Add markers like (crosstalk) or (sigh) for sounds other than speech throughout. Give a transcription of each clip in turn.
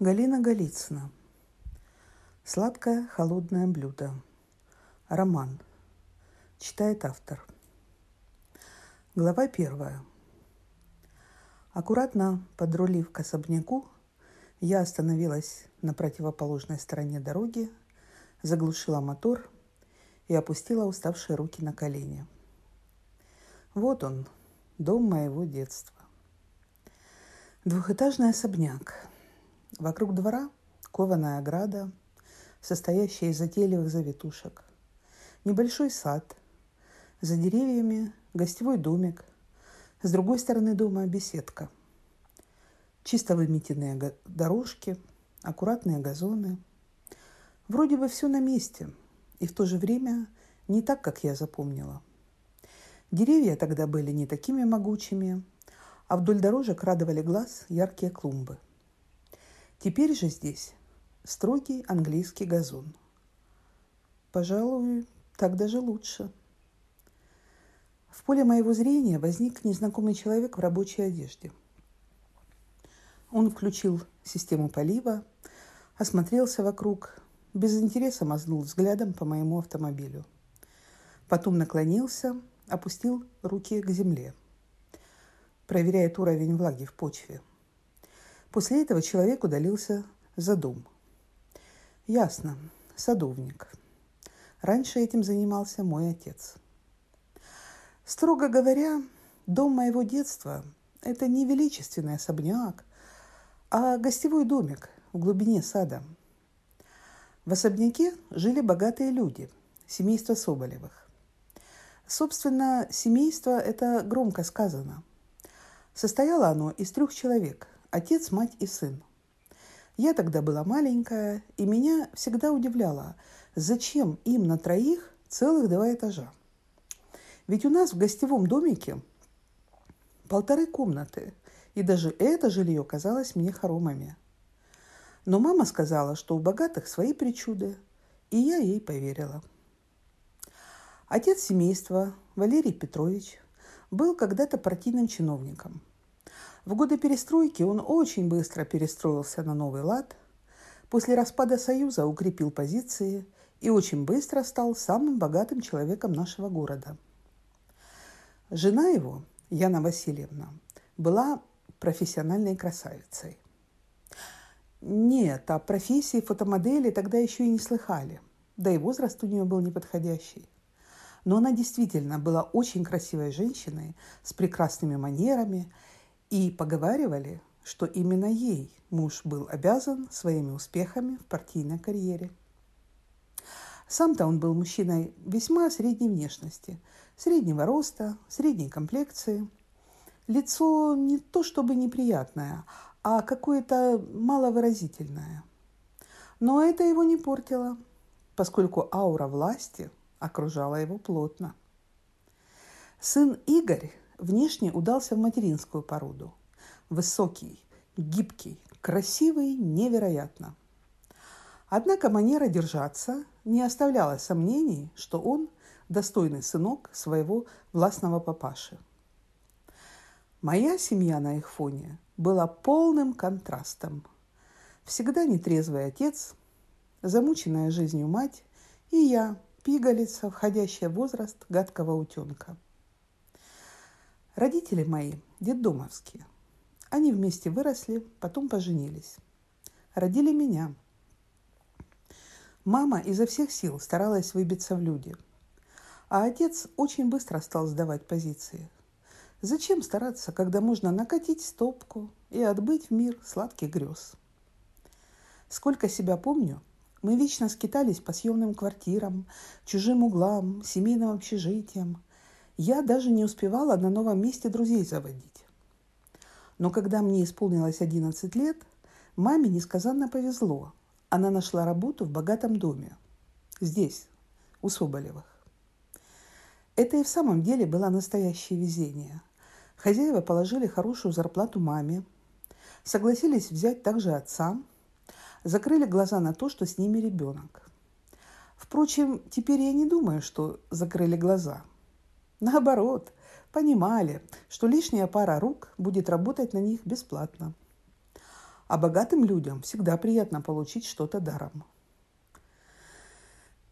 Галина Голицына. Сладкое холодное блюдо. Роман. Читает автор. Глава первая. Аккуратно подрулив к особняку, я остановилась на противоположной стороне дороги, заглушила мотор и опустила уставшие руки на колени. Вот он, дом моего детства. Двухэтажный особняк – Вокруг двора кованая ограда, состоящая из затейливых завитушек. Небольшой сад. За деревьями гостевой домик. С другой стороны дома беседка. Чисто выметенные дорожки, аккуратные газоны. Вроде бы все на месте, и в то же время не так, как я запомнила. Деревья тогда были не такими могучими, а вдоль дорожек радовали глаз яркие клумбы – Теперь же здесь строгий английский газон. Пожалуй, так даже лучше. В поле моего зрения возник незнакомый человек в рабочей одежде. Он включил систему полива, осмотрелся вокруг, без интереса мазнул взглядом по моему автомобилю. Потом наклонился, опустил руки к земле, проверяет уровень влаги в почве – После этого человек удалился за дом. Ясно, садовник. Раньше этим занимался мой отец. Строго говоря, дом моего детства – это не величественный особняк, а гостевой домик в глубине сада. В особняке жили богатые люди, семейство Соболевых. Собственно, семейство – это громко сказано. Состояло оно из трех человек – отец, мать и сын. Я тогда была маленькая, и меня всегда удивляло, зачем им на троих целых два этажа. Ведь у нас в гостевом домике полторы комнаты, и даже это жилье казалось мне хоромами. Но мама сказала, что у богатых свои причуды, и я ей поверила. Отец семейства, Валерий Петрович, был когда-то партийным чиновником – в годы перестройки он очень быстро перестроился на новый лад, после распада Союза укрепил позиции и очень быстро стал самым богатым человеком нашего города. Жена его, Яна Васильевна, была профессиональной красавицей. Нет, о профессии фотомодели тогда еще и не слыхали, да и возраст у нее был неподходящий. Но она действительно была очень красивой женщиной с прекрасными манерами и поговаривали, что именно ей муж был обязан своими успехами в партийной карьере. Сам-то он был мужчиной весьма средней внешности, среднего роста, средней комплекции. Лицо не то чтобы неприятное, а какое-то маловыразительное. Но это его не портило, поскольку аура власти окружала его плотно. Сын Игорь внешне удался в материнскую породу. Высокий, гибкий, красивый невероятно. Однако манера держаться не оставляла сомнений, что он достойный сынок своего властного папаши. Моя семья на их фоне была полным контрастом. Всегда нетрезвый отец, замученная жизнью мать и я, пигалица, входящая в возраст гадкого утенка – Родители мои детдомовские. Они вместе выросли, потом поженились. Родили меня. Мама изо всех сил старалась выбиться в люди. А отец очень быстро стал сдавать позиции. Зачем стараться, когда можно накатить стопку и отбыть в мир сладких грез? Сколько себя помню, мы вечно скитались по съемным квартирам, чужим углам, семейным общежитиям – я даже не успевала на новом месте друзей заводить. Но когда мне исполнилось 11 лет, маме несказанно повезло. Она нашла работу в богатом доме. Здесь, у Соболевых. Это и в самом деле было настоящее везение. Хозяева положили хорошую зарплату маме, согласились взять также отца, закрыли глаза на то, что с ними ребенок. Впрочем, теперь я не думаю, что закрыли глаза – Наоборот, понимали, что лишняя пара рук будет работать на них бесплатно. А богатым людям всегда приятно получить что-то даром.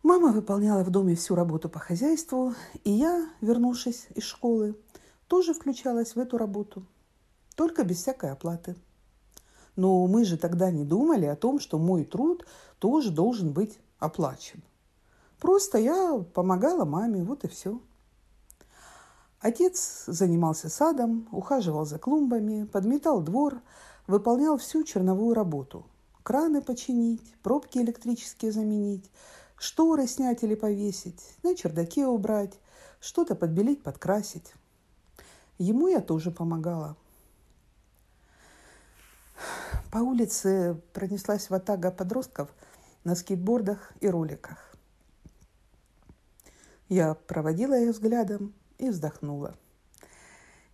Мама выполняла в доме всю работу по хозяйству, и я, вернувшись из школы, тоже включалась в эту работу, только без всякой оплаты. Но мы же тогда не думали о том, что мой труд тоже должен быть оплачен. Просто я помогала маме, вот и все. Отец занимался садом, ухаживал за клумбами, подметал двор, выполнял всю черновую работу. Краны починить, пробки электрические заменить, шторы снять или повесить, на чердаке убрать, что-то подбелить, подкрасить. Ему я тоже помогала. По улице пронеслась ватага подростков на скейтбордах и роликах. Я проводила их взглядом и вздохнула.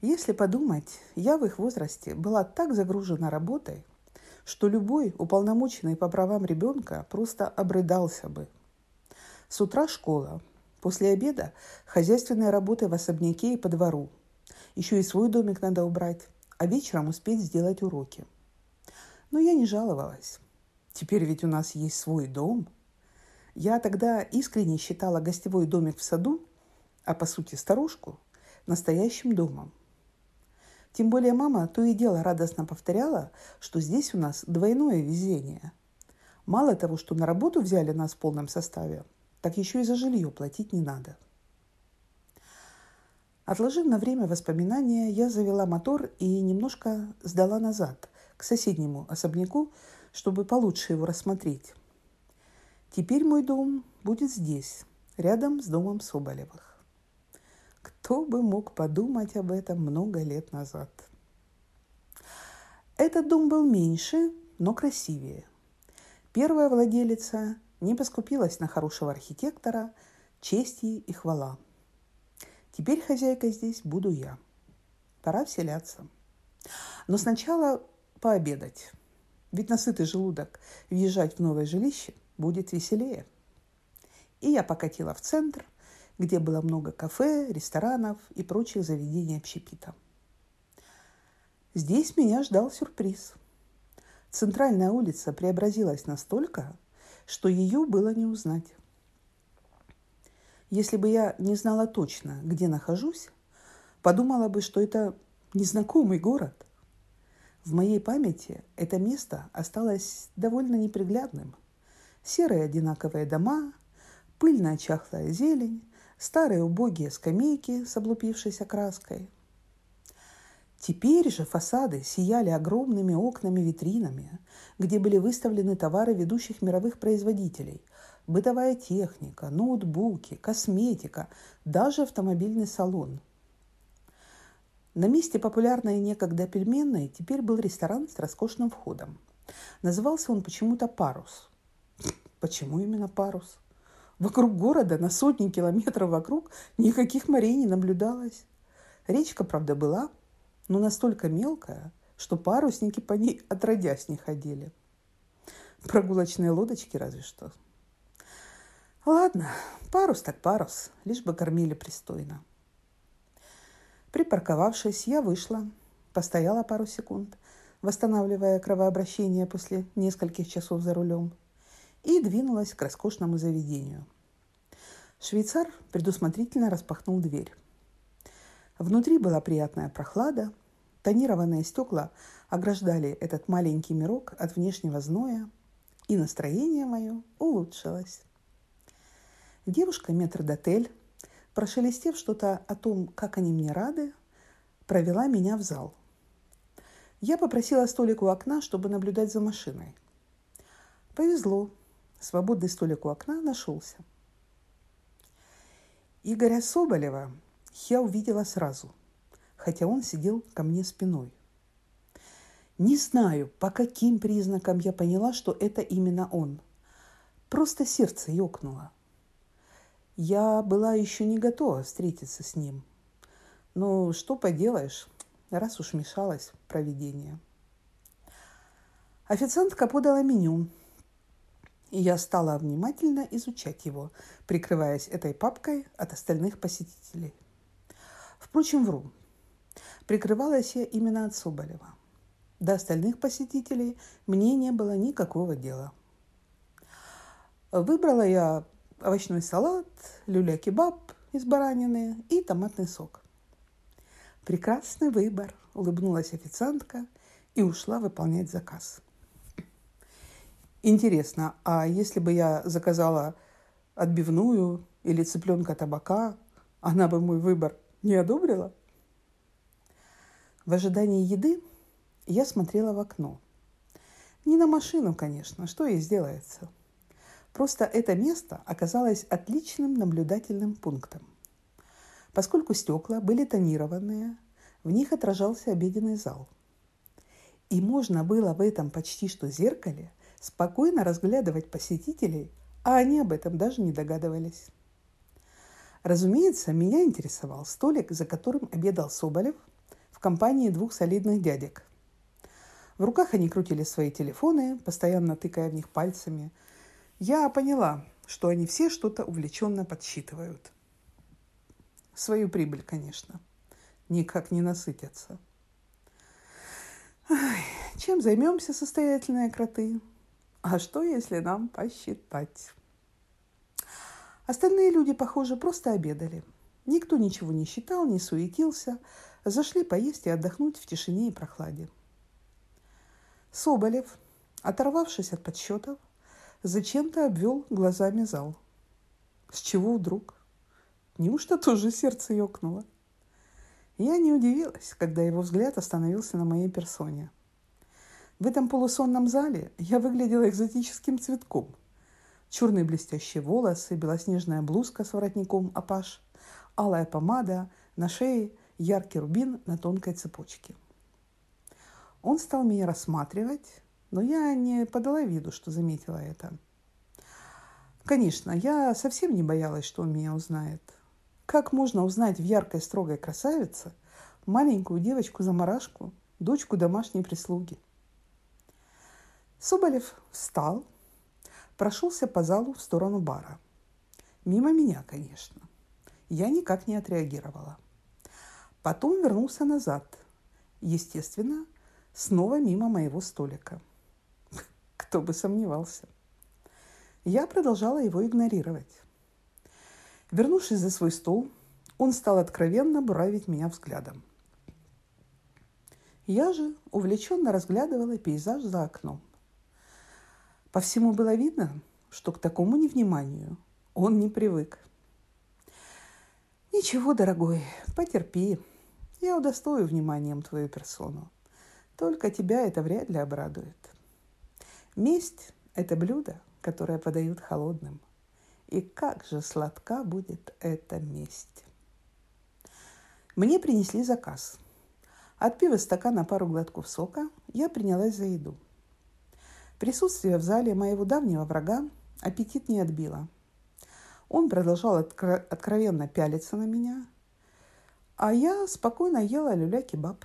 Если подумать, я в их возрасте была так загружена работой, что любой уполномоченный по правам ребенка просто обрыдался бы. С утра школа, после обеда хозяйственные работы в особняке и по двору. Еще и свой домик надо убрать, а вечером успеть сделать уроки – но я не жаловалась. Теперь ведь у нас есть свой дом. Я тогда искренне считала гостевой домик в саду, а по сути старушку, настоящим домом. Тем более мама то и дело радостно повторяла, что здесь у нас двойное везение. Мало того, что на работу взяли нас в полном составе, так еще и за жилье платить не надо. Отложив на время воспоминания, я завела мотор и немножко сдала назад, к соседнему особняку, чтобы получше его рассмотреть. Теперь мой дом будет здесь, рядом с домом Соболевых. Кто бы мог подумать об этом много лет назад? Этот дом был меньше, но красивее. Первая владелица не поскупилась на хорошего архитектора, честь ей и хвала. Теперь хозяйкой здесь буду я. Пора вселяться. Но сначала пообедать. Ведь на сытый желудок въезжать в новое жилище будет веселее. И я покатила в центр, где было много кафе, ресторанов и прочих заведений общепита. Здесь меня ждал сюрприз. Центральная улица преобразилась настолько, что ее было не узнать. Если бы я не знала точно, где нахожусь, подумала бы, что это незнакомый город. В моей памяти это место осталось довольно неприглядным. Серые одинаковые дома, пыльная чахлая зелень, старые убогие скамейки с облупившейся краской. Теперь же фасады сияли огромными окнами-витринами, где были выставлены товары ведущих мировых производителей – бытовая техника, ноутбуки, косметика, даже автомобильный салон – на месте популярной некогда пельменной теперь был ресторан с роскошным входом. Назывался он почему-то «Парус». Почему именно «Парус»? Вокруг города, на сотни километров вокруг, никаких морей не наблюдалось. Речка, правда, была, но настолько мелкая, что парусники по ней отродясь не ходили. Прогулочные лодочки разве что. Ладно, парус так парус, лишь бы кормили пристойно. Припарковавшись, я вышла, постояла пару секунд, восстанавливая кровообращение после нескольких часов за рулем, и двинулась к роскошному заведению. Швейцар предусмотрительно распахнул дверь. Внутри была приятная прохлада, тонированные стекла ограждали этот маленький мирок от внешнего зноя, и настроение мое улучшилось. Девушка метрдотель прошелестев что-то о том, как они мне рады, провела меня в зал. Я попросила столик у окна, чтобы наблюдать за машиной. Повезло. Свободный столик у окна нашелся. Игоря Соболева я увидела сразу, хотя он сидел ко мне спиной. Не знаю, по каким признакам я поняла, что это именно он. Просто сердце ёкнуло – я была еще не готова встретиться с ним. Но что поделаешь, раз уж мешалось проведение. Официантка подала меню, и я стала внимательно изучать его, прикрываясь этой папкой от остальных посетителей. Впрочем, вру. Прикрывалась я именно от Соболева. До остальных посетителей мне не было никакого дела. Выбрала я овощной салат, люля-кебаб из баранины и томатный сок. Прекрасный выбор, улыбнулась официантка и ушла выполнять заказ. Интересно, а если бы я заказала отбивную или цыпленка табака, она бы мой выбор не одобрила? В ожидании еды я смотрела в окно. Не на машину, конечно, что ей сделается. Просто это место оказалось отличным наблюдательным пунктом. Поскольку стекла были тонированные, в них отражался обеденный зал. И можно было в этом почти что зеркале спокойно разглядывать посетителей, а они об этом даже не догадывались. Разумеется, меня интересовал столик, за которым обедал Соболев в компании двух солидных дядек. В руках они крутили свои телефоны, постоянно тыкая в них пальцами. Я поняла, что они все что-то увлеченно подсчитывают. Свою прибыль, конечно. Никак не насытятся. Ай, чем займемся, состоятельные кроты? А что, если нам посчитать? Остальные люди, похоже, просто обедали. Никто ничего не считал, не суетился. Зашли поесть и отдохнуть в тишине и прохладе. Соболев, оторвавшись от подсчетов, зачем-то обвел глазами зал. С чего вдруг? Неужто тоже сердце ёкнуло? Я не удивилась, когда его взгляд остановился на моей персоне – в этом полусонном зале я выглядела экзотическим цветком. Черные блестящие волосы, белоснежная блузка с воротником апаш, алая помада, на шее яркий рубин на тонкой цепочке. Он стал меня рассматривать, но я не подала виду, что заметила это. Конечно, я совсем не боялась, что он меня узнает. Как можно узнать в яркой строгой красавице маленькую девочку-заморашку, дочку домашней прислуги – Соболев встал, прошелся по залу в сторону бара. Мимо меня, конечно. Я никак не отреагировала. Потом вернулся назад. Естественно, снова мимо моего столика. (laughs) Кто бы сомневался. Я продолжала его игнорировать. Вернувшись за свой стол, он стал откровенно буравить меня взглядом. Я же увлеченно разглядывала пейзаж за окном. По всему было видно, что к такому невниманию он не привык. «Ничего, дорогой, потерпи. Я удостою вниманием твою персону. Только тебя это вряд ли обрадует. Месть – это блюдо, которое подают холодным. И как же сладка будет эта месть!» Мне принесли заказ. Отпив из стакана пару глотков сока, я принялась за еду – Присутствие в зале моего давнего врага аппетит не отбило. Он продолжал откро- откровенно пялиться на меня, а я спокойно ела люля-кебаб.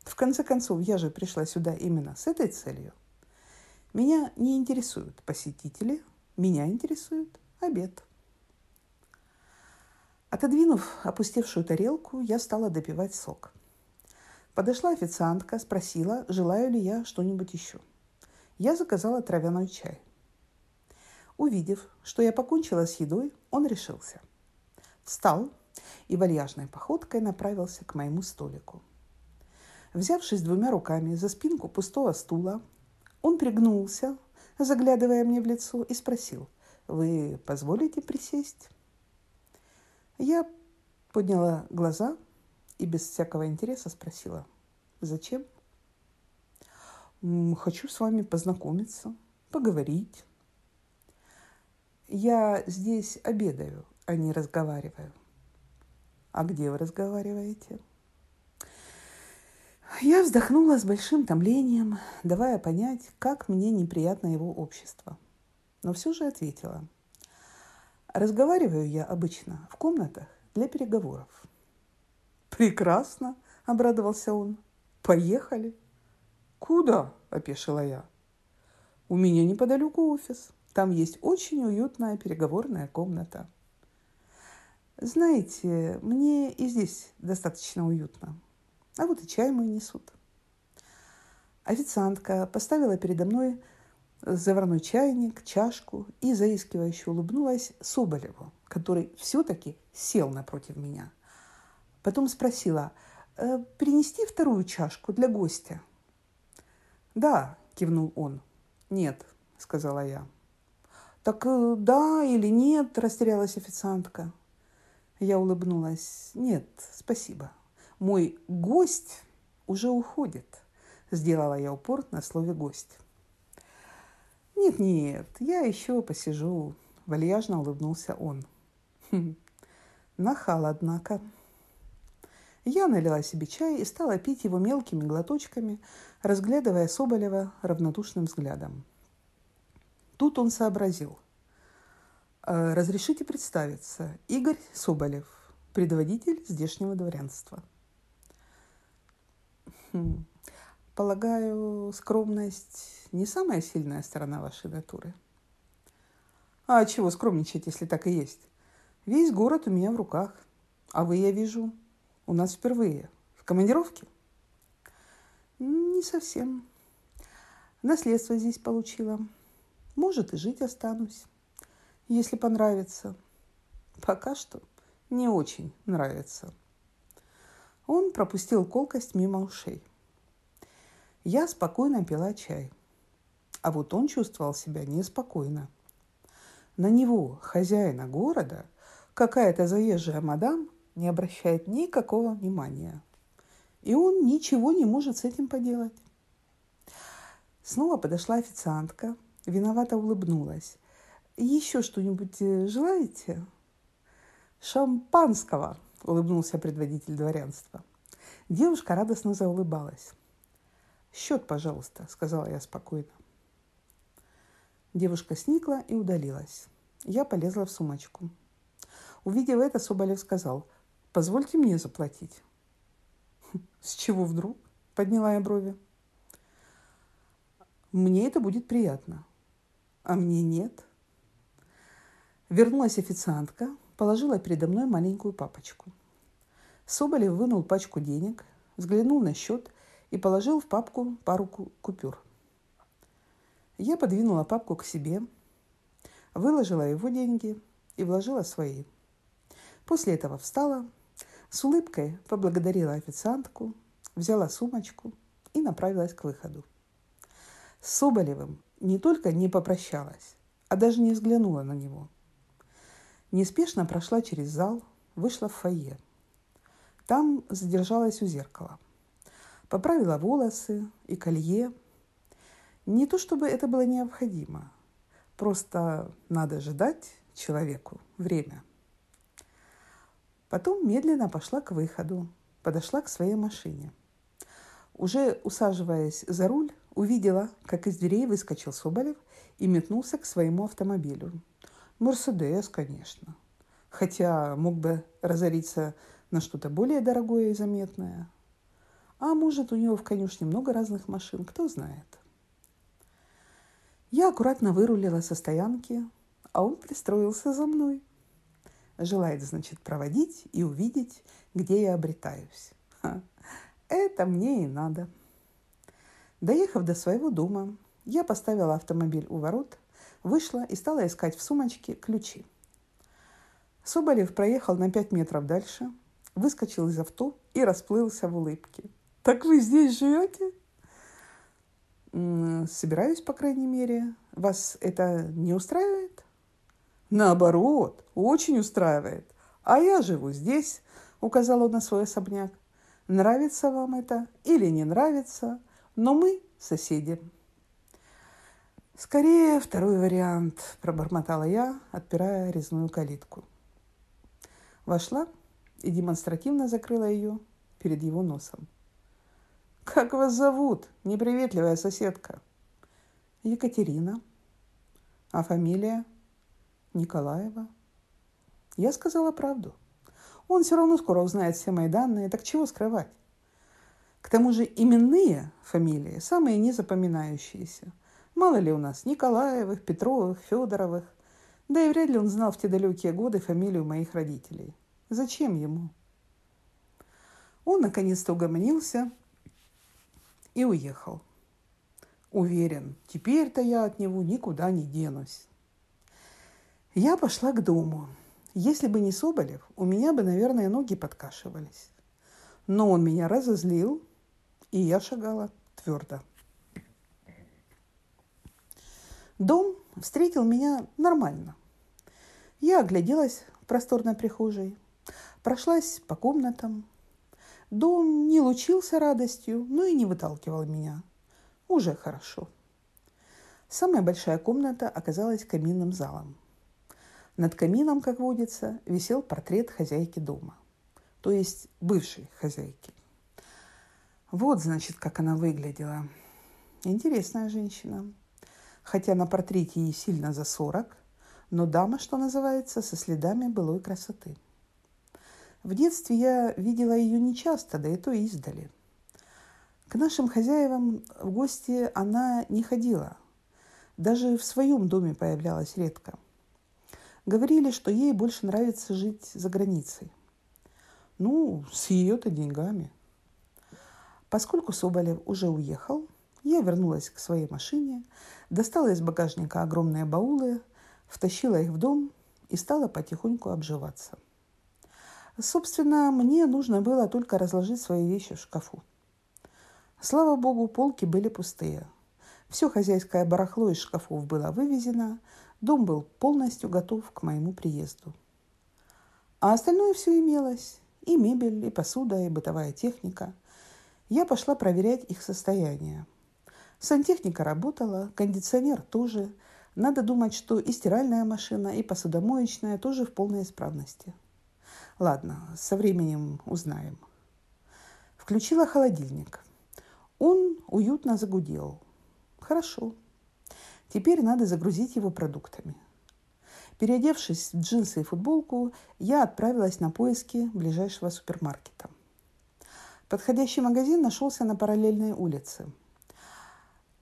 В конце концов, я же пришла сюда именно с этой целью. Меня не интересуют посетители, меня интересует обед. Отодвинув опустевшую тарелку, я стала допивать сок. Подошла официантка, спросила, желаю ли я что-нибудь еще – я заказала травяной чай. Увидев, что я покончила с едой, он решился. Встал и вальяжной походкой направился к моему столику. Взявшись двумя руками за спинку пустого стула, он пригнулся, заглядывая мне в лицо, и спросил, «Вы позволите присесть?» Я подняла глаза и без всякого интереса спросила, «Зачем?» Хочу с вами познакомиться, поговорить. Я здесь обедаю, а не разговариваю. А где вы разговариваете? Я вздохнула с большим томлением, давая понять, как мне неприятно его общество. Но все же ответила. Разговариваю я обычно в комнатах для переговоров. Прекрасно, обрадовался он. Поехали. Куда? – опешила я. «У меня неподалеку офис. Там есть очень уютная переговорная комната». «Знаете, мне и здесь достаточно уютно. А вот и чай мой несут». Официантка поставила передо мной заварной чайник, чашку и заискивающе улыбнулась Соболеву, который все-таки сел напротив меня. Потом спросила, «Э, «Принести вторую чашку для гостя?» «Да», – кивнул он. «Нет», – сказала я. «Так э, да или нет?» – растерялась официантка. Я улыбнулась. «Нет, спасибо. Мой гость уже уходит», – сделала я упор на слове «гость». «Нет-нет, я еще посижу», – вальяжно улыбнулся он. Хм, нахал, однако. Я налила себе чай и стала пить его мелкими глоточками, разглядывая Соболева равнодушным взглядом. Тут он сообразил. «Э, «Разрешите представиться. Игорь Соболев, предводитель здешнего дворянства». Хм. Полагаю, скромность не самая сильная сторона вашей натуры. А чего скромничать, если так и есть? Весь город у меня в руках. А вы, я вижу, у нас впервые. В командировке? Не совсем. Наследство здесь получила. Может, и жить останусь, если понравится. Пока что не очень нравится. Он пропустил колкость мимо ушей. Я спокойно пила чай. А вот он чувствовал себя неспокойно. На него, хозяина города, какая-то заезжая мадам не обращает никакого внимания. И он ничего не может с этим поделать. Снова подошла официантка, виновато улыбнулась. «Еще что-нибудь э, желаете?» «Шампанского!» – улыбнулся предводитель дворянства. Девушка радостно заулыбалась. «Счет, пожалуйста», – сказала я спокойно. Девушка сникла и удалилась. Я полезла в сумочку. Увидев это, Соболев сказал, «Позвольте мне заплатить». (laughs) «С чего вдруг?» – подняла я брови. «Мне это будет приятно, а мне нет». Вернулась официантка, положила передо мной маленькую папочку. Соболев вынул пачку денег, взглянул на счет и положил в папку пару купюр. Я подвинула папку к себе, выложила его деньги и вложила свои. После этого встала, с улыбкой поблагодарила официантку, взяла сумочку и направилась к выходу. С Соболевым не только не попрощалась, а даже не взглянула на него. Неспешно прошла через зал, вышла в фойе. Там задержалась у зеркала. Поправила волосы и колье – не то чтобы это было необходимо, просто надо ждать человеку время. Потом медленно пошла к выходу, подошла к своей машине. Уже усаживаясь за руль, увидела, как из дверей выскочил Соболев и метнулся к своему автомобилю. Мерседес, конечно. Хотя мог бы разориться на что-то более дорогое и заметное. А может, у него в конюшне много разных машин, кто знает. Я аккуратно вырулила со стоянки, а он пристроился за мной. Желает, значит, проводить и увидеть, где я обретаюсь. Это мне и надо. Доехав до своего дома, я поставила автомобиль у ворот, вышла и стала искать в сумочке ключи. Соболев проехал на пять метров дальше, выскочил из авто и расплылся в улыбке. «Так вы здесь живете?» собираюсь, по крайней мере. Вас это не устраивает? Наоборот, очень устраивает. А я живу здесь, указал он на свой особняк. Нравится вам это или не нравится, но мы соседи. Скорее второй вариант, пробормотала я, отпирая резную калитку. Вошла и демонстративно закрыла ее перед его носом. «Как вас зовут, неприветливая соседка?» «Екатерина». «А фамилия?» «Николаева». Я сказала правду. Он все равно скоро узнает все мои данные, так чего скрывать? К тому же именные фамилии самые незапоминающиеся. Мало ли у нас Николаевых, Петровых, Федоровых. Да и вряд ли он знал в те далекие годы фамилию моих родителей. Зачем ему? Он наконец-то угомонился – и уехал. Уверен, теперь-то я от него никуда не денусь. Я пошла к дому. Если бы не Соболев, у меня бы, наверное, ноги подкашивались. Но он меня разозлил, и я шагала твердо. Дом встретил меня нормально. Я огляделась в просторной прихожей, прошлась по комнатам. Дом не лучился радостью, но и не выталкивал меня. Уже хорошо. Самая большая комната оказалась каминным залом. Над камином, как водится, висел портрет хозяйки дома, то есть бывшей хозяйки. Вот, значит, как она выглядела. Интересная женщина хотя на портрете ей сильно за сорок, но дама, что называется, со следами былой красоты. В детстве я видела ее нечасто, да и то издали. К нашим хозяевам в гости она не ходила. Даже в своем доме появлялась редко. Говорили, что ей больше нравится жить за границей. Ну, с ее-то деньгами. Поскольку Соболев уже уехал, я вернулась к своей машине, достала из багажника огромные баулы, втащила их в дом и стала потихоньку обживаться. Собственно, мне нужно было только разложить свои вещи в шкафу. Слава богу, полки были пустые. Все хозяйское барахло из шкафов было вывезено, дом был полностью готов к моему приезду. А остальное все имелось. И мебель, и посуда, и бытовая техника. Я пошла проверять их состояние – Сантехника работала, кондиционер тоже. Надо думать, что и стиральная машина, и посудомоечная тоже в полной исправности. Ладно, со временем узнаем. Включила холодильник. Он уютно загудел. Хорошо. Теперь надо загрузить его продуктами. Переодевшись в джинсы и футболку, я отправилась на поиски ближайшего супермаркета. Подходящий магазин нашелся на параллельной улице –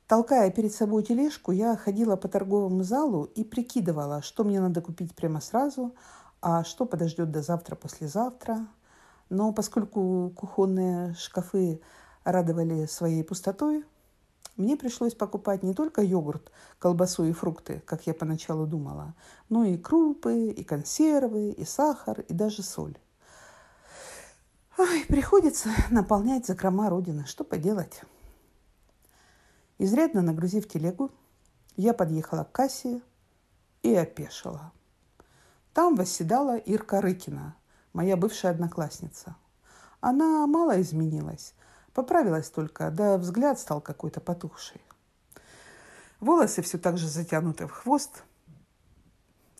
Толкая перед собой тележку, я ходила по торговому залу и прикидывала, что мне надо купить прямо сразу, а что подождет до завтра-послезавтра. Но поскольку кухонные шкафы радовали своей пустотой, мне пришлось покупать не только йогурт, колбасу и фрукты, как я поначалу думала, но и крупы, и консервы, и сахар, и даже соль. Ой, приходится наполнять закрома Родины. Что поделать? Изрядно нагрузив телегу, я подъехала к кассе и опешила. Там восседала Ирка Рыкина, моя бывшая одноклассница. Она мало изменилась, поправилась только, да взгляд стал какой-то потухший. Волосы все так же затянуты в хвост,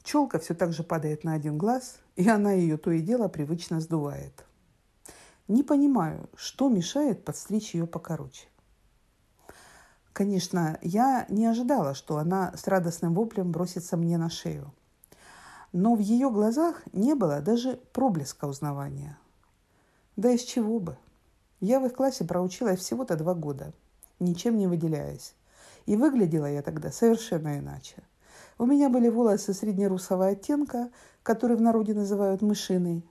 челка все так же падает на один глаз, и она ее то и дело привычно сдувает. Не понимаю, что мешает подстричь ее покороче. Конечно, я не ожидала, что она с радостным воплем бросится мне на шею. Но в ее глазах не было даже проблеска узнавания. Да из чего бы? Я в их классе проучилась всего-то два года, ничем не выделяясь. И выглядела я тогда совершенно иначе. У меня были волосы среднерусого оттенка, которые в народе называют мышиной,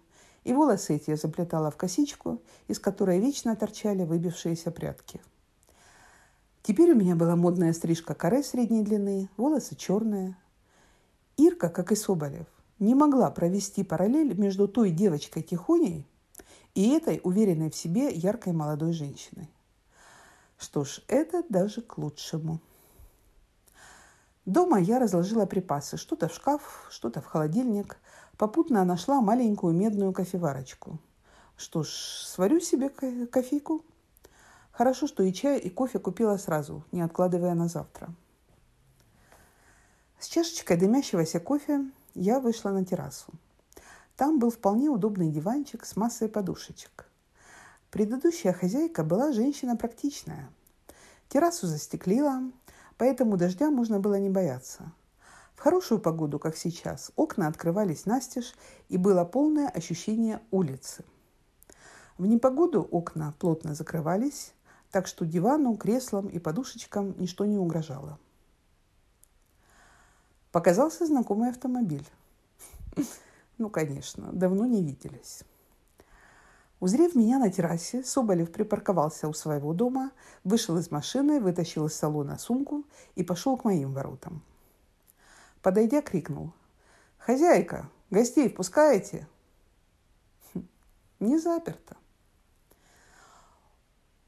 и волосы эти я заплетала в косичку, из которой вечно торчали выбившиеся прятки – Теперь у меня была модная стрижка каре средней длины, волосы черные. Ирка, как и Соболев, не могла провести параллель между той девочкой Тихоней и этой уверенной в себе яркой молодой женщиной. Что ж, это даже к лучшему. Дома я разложила припасы. Что-то в шкаф, что-то в холодильник. Попутно нашла маленькую медную кофеварочку. Что ж, сварю себе кофейку. Хорошо, что и чай, и кофе купила сразу, не откладывая на завтра. С чашечкой дымящегося кофе я вышла на террасу. Там был вполне удобный диванчик с массой подушечек. Предыдущая хозяйка была женщина практичная. Террасу застеклила, поэтому дождя можно было не бояться. В хорошую погоду, как сейчас, окна открывались настежь, и было полное ощущение улицы. В непогоду окна плотно закрывались, так что дивану, креслам и подушечкам ничто не угрожало. Показался знакомый автомобиль. Ну, конечно, давно не виделись. Узрев меня на террасе, Соболев припарковался у своего дома, вышел из машины, вытащил из салона сумку и пошел к моим воротам. Подойдя, крикнул. «Хозяйка, гостей впускаете?» хм, «Не заперто».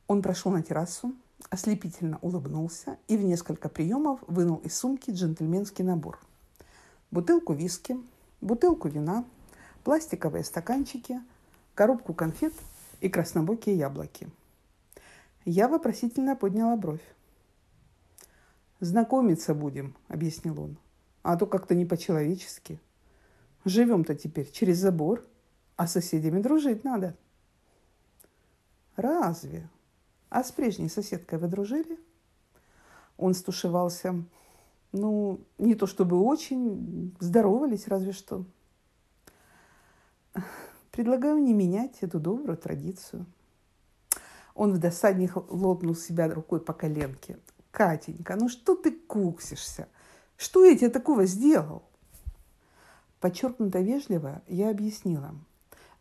Он прошел на террасу, ослепительно улыбнулся и в несколько приемов вынул из сумки джентльменский набор. Бутылку виски, бутылку вина, пластиковые стаканчики, коробку конфет и краснобокие яблоки. Я вопросительно подняла бровь. «Знакомиться будем», — объяснил он. «А то как-то не по-человечески. Живем-то теперь через забор, а с соседями дружить надо». «Разве?» А с прежней соседкой вы дружили? Он стушевался. Ну, не то чтобы очень, здоровались разве что. Предлагаю не менять эту добрую традицию. Он в досадне лопнул себя рукой по коленке. «Катенька, ну что ты куксишься? Что я тебе такого сделал?» Подчеркнуто вежливо я объяснила.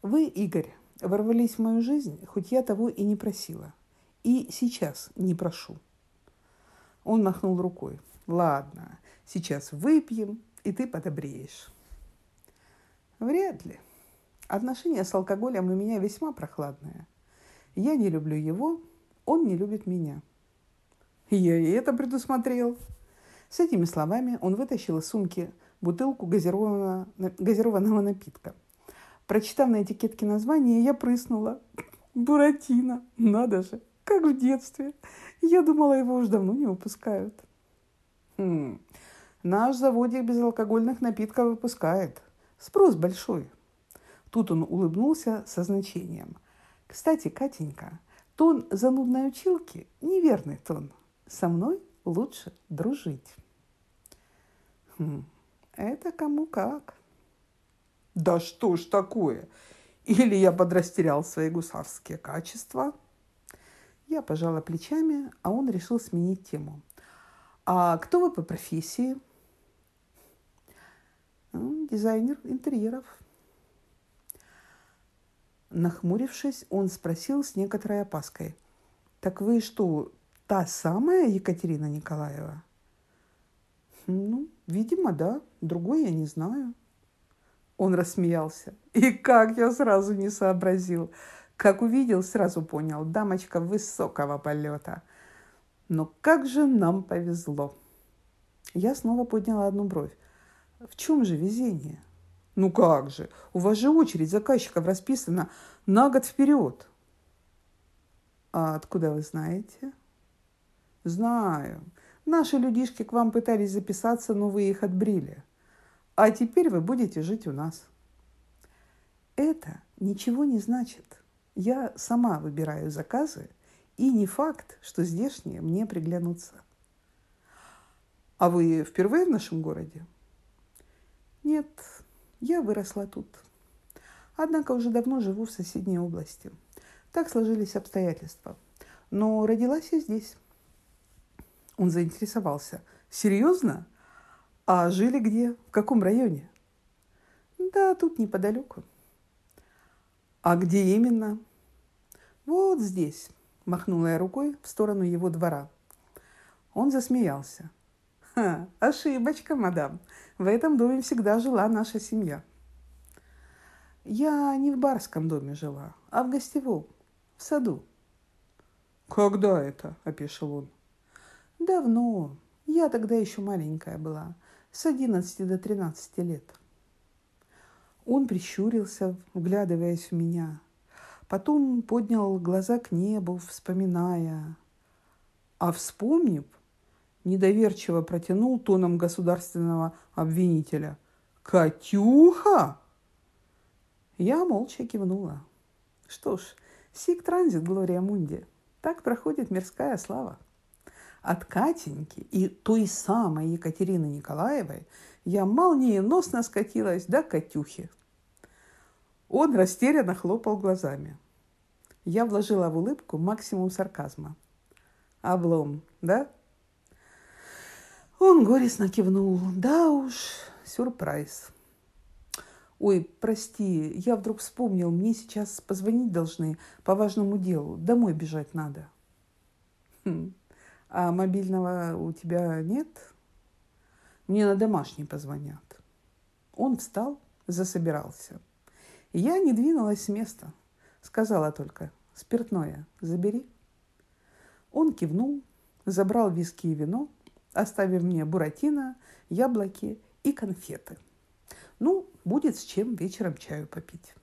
«Вы, Игорь, ворвались в мою жизнь, хоть я того и не просила и сейчас не прошу. Он махнул рукой. Ладно, сейчас выпьем, и ты подобреешь. Вряд ли. Отношения с алкоголем у меня весьма прохладные. Я не люблю его, он не любит меня. Я и это предусмотрел. С этими словами он вытащил из сумки бутылку газированного, газированного напитка. Прочитав на этикетке название, я прыснула. Буратино, надо же как в детстве. Я думала, его уж давно не выпускают. Хм. Наш заводик безалкогольных напитков выпускает. Спрос большой. Тут он улыбнулся со значением. Кстати, Катенька, тон занудной училки – неверный тон. Со мной лучше дружить. Хм. Это кому как. Да что ж такое? Или я подрастерял свои гусарские качества – я пожала плечами, а он решил сменить тему. А кто вы по профессии? Дизайнер интерьеров. Нахмурившись, он спросил с некоторой опаской. Так вы что, та самая Екатерина Николаева? Ну, видимо, да. Другой я не знаю. Он рассмеялся. И как я сразу не сообразил. Как увидел, сразу понял, дамочка высокого полета. Но как же нам повезло. Я снова подняла одну бровь. В чем же везение? Ну как же, у вас же очередь заказчиков расписана на год вперед. А откуда вы знаете? Знаю. Наши людишки к вам пытались записаться, но вы их отбрили. А теперь вы будете жить у нас. Это ничего не значит. Я сама выбираю заказы, и не факт, что здешние мне приглянутся. А вы впервые в нашем городе? Нет, я выросла тут. Однако уже давно живу в соседней области. Так сложились обстоятельства. Но родилась я здесь. Он заинтересовался. Серьезно? А жили где? В каком районе? Да, тут неподалеку. «А где именно?» «Вот здесь», – махнула я рукой в сторону его двора. Он засмеялся. «Ха, ошибочка, мадам. В этом доме всегда жила наша семья». «Я не в барском доме жила, а в гостевом, в саду». «Когда это?» – опешил он. «Давно. Я тогда еще маленькая была, с одиннадцати до тринадцати лет». Он прищурился, вглядываясь в меня. Потом поднял глаза к небу, вспоминая. А вспомнив, недоверчиво протянул тоном государственного обвинителя. «Катюха!» Я молча кивнула. Что ж, сик транзит Глория Мунди. Так проходит мирская слава. От Катеньки и той самой Екатерины Николаевой я молниеносно скатилась до Катюхи. Он растерянно хлопал глазами. Я вложила в улыбку максимум сарказма. «Облом, да?» Он горестно кивнул. «Да уж, сюрприз». Ой, прости, я вдруг вспомнил, мне сейчас позвонить должны по важному делу. Домой бежать надо. Хм. А мобильного у тебя нет? Мне на домашний позвонят. Он встал, засобирался. Я не двинулась с места. Сказала только, спиртное забери. Он кивнул, забрал виски и вино, оставив мне буратино, яблоки и конфеты. Ну, будет с чем вечером чаю попить.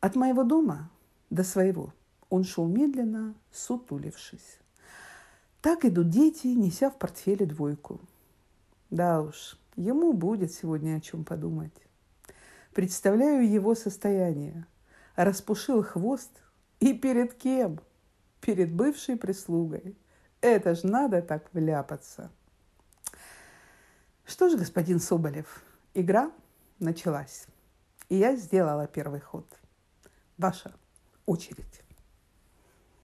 От моего дома до своего он шел медленно, сутулившись. Так идут дети, неся в портфеле двойку. Да уж, ему будет сегодня о чем подумать. Представляю его состояние. Распушил хвост. И перед кем? Перед бывшей прислугой. Это ж надо так вляпаться. Что ж, господин Соболев, игра началась. И я сделала первый ход. Ваша очередь.